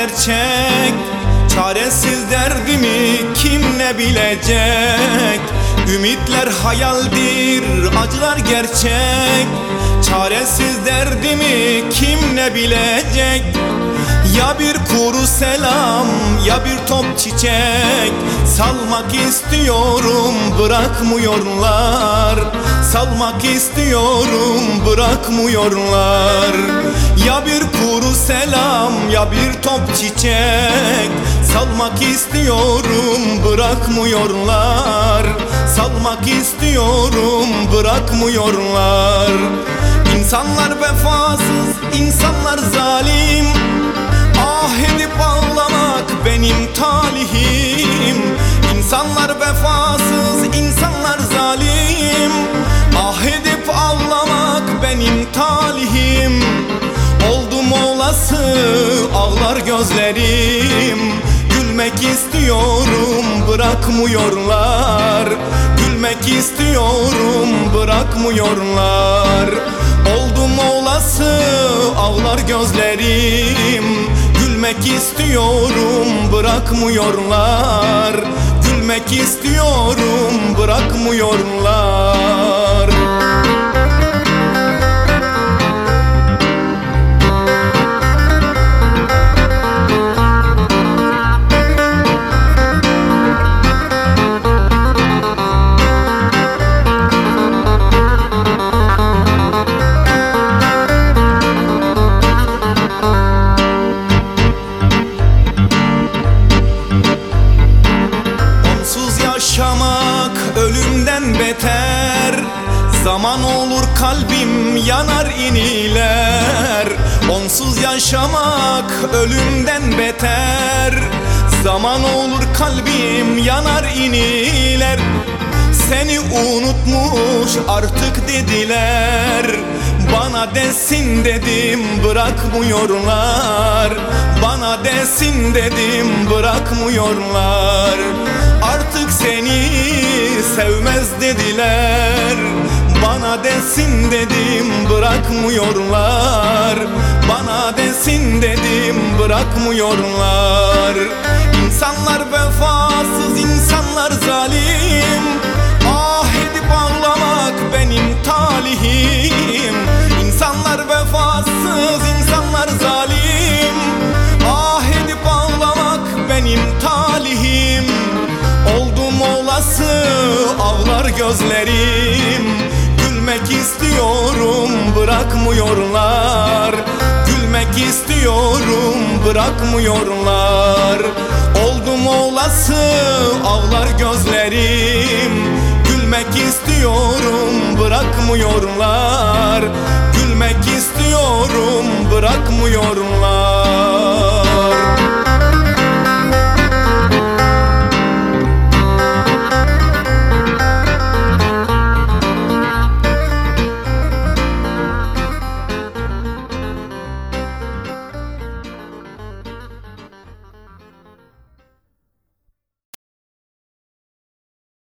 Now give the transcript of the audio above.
gerçek. Çaresiz derdimi kim ne bilecek? Ümitler hayaldir, acılar gerçek. Çaresiz derdimi kim ne bilecek? Ya bir kuru selam ya bir top çiçek. Salmak istiyorum bırakmıyorlar. Salmak istiyorum bırakmıyorlar. Ya bir kuru selam ya bir top çiçek. Salmak istiyorum bırakmıyorlar. Salmak istiyorum bırakmıyorlar. İnsanlar vefasız, insanlar zalim. Ah edip ağlamak benim talihim. İnsanlar vefasız, benim talihim. Oldum olası ağlar gözlerim. Gülmek istiyorum bırakmıyorlar. Gülmek istiyorum bırakmıyorlar. Oldum olası ağlar gözlerim. Gülmek istiyorum bırakmıyorlar yaşamak ölümden beter. Zaman olur kalbim yanar iniler. Onsuz yaşamak ölümden beter. Zaman olur kalbim yanar iniler. Seni unutmuş artık dediler. Bana desin dedim bırakmıyorlar. Bana desin dedim bırakmıyorlar. Artık sevmez dediler. Bana desin dedim bırakmıyorlar. Bana desin dedim bırakmıyorlar. İnsanlar vefasız insanlar zalim Olası ağlar gözlerim. Gülmek istiyorum bırakmıyorlar. Gülmek istiyorum bırakmıyorlar. Oldum olası ağlar gözlerim. Gülmek istiyorum bırakmıyorlar. Gülmek istiyorum bırakmıyorlar